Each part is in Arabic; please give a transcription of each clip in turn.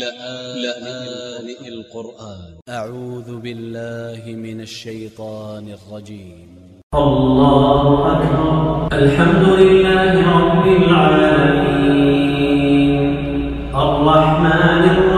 لآن القرآن. أ ع و ذ ب ا ل ل ه من ا ل ش ي ط ا ن ا ل ج ي م الله أكبر. الحمد لله رب العالمين. الرحمن الرحيم.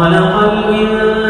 خلق الإنسان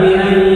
فبأي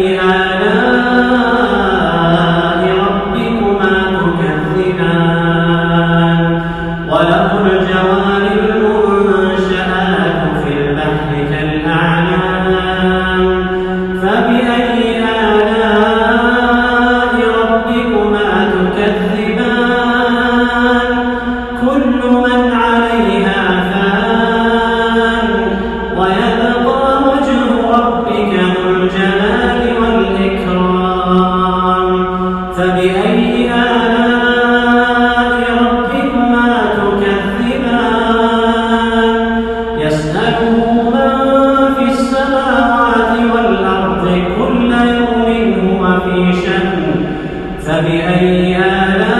فبأي آلاء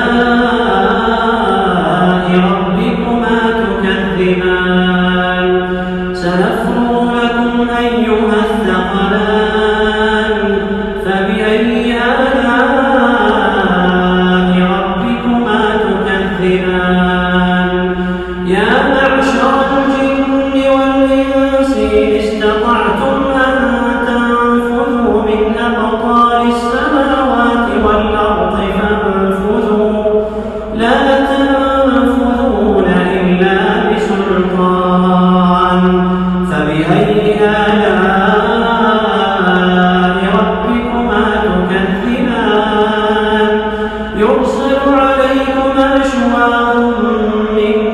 يرسل عليكما شواظ من